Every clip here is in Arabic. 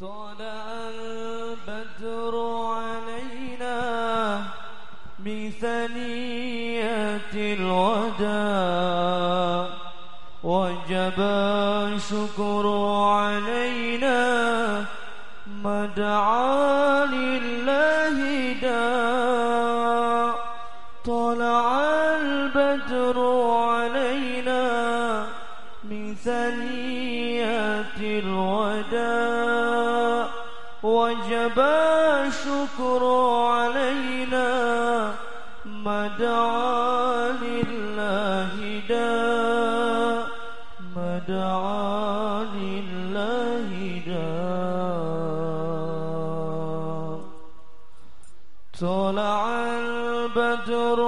طلع البدر علينا من ثنية الوداع. وجب الشكر علينا ما دعا لله داع. طلع البدر علينا من ثنية الوداع. يبا شكر علينا ما دعا لله دا. ما دعا لله دا. طلع البدر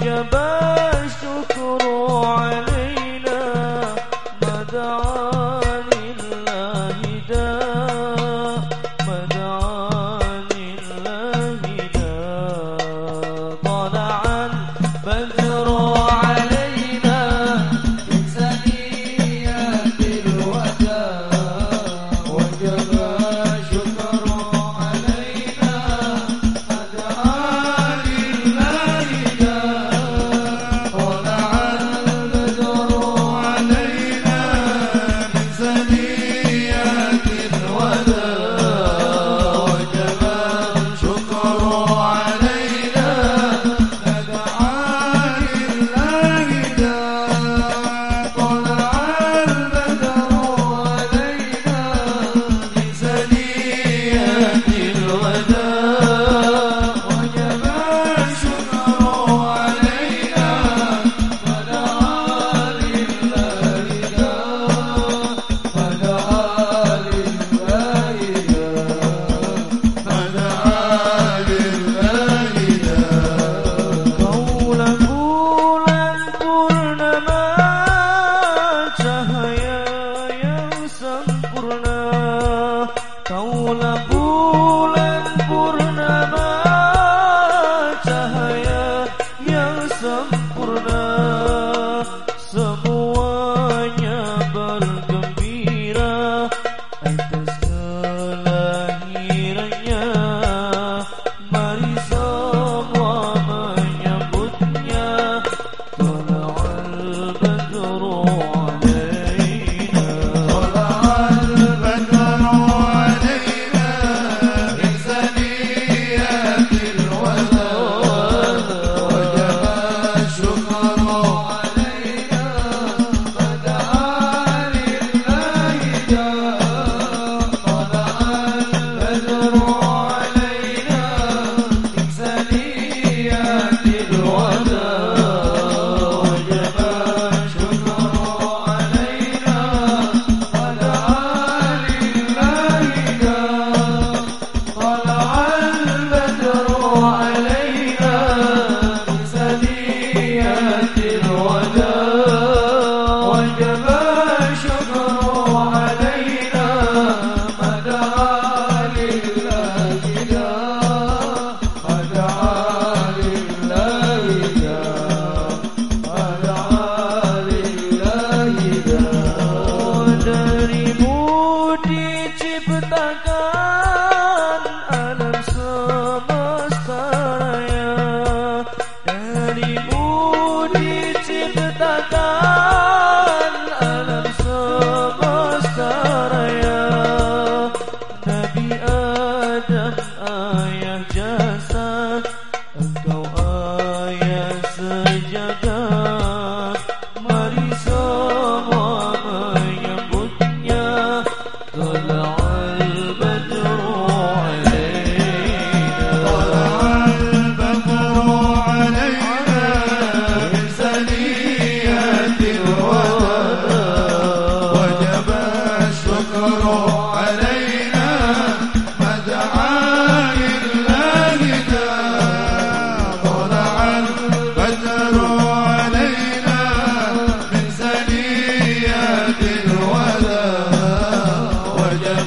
jab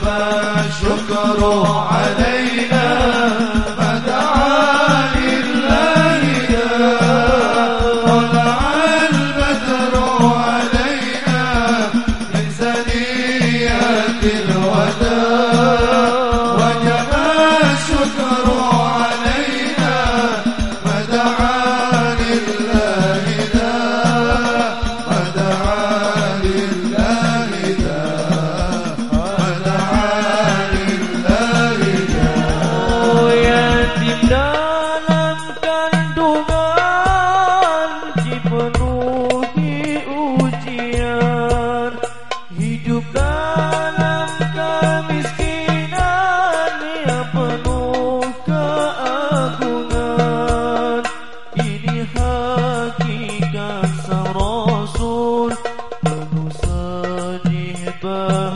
هذا علينا.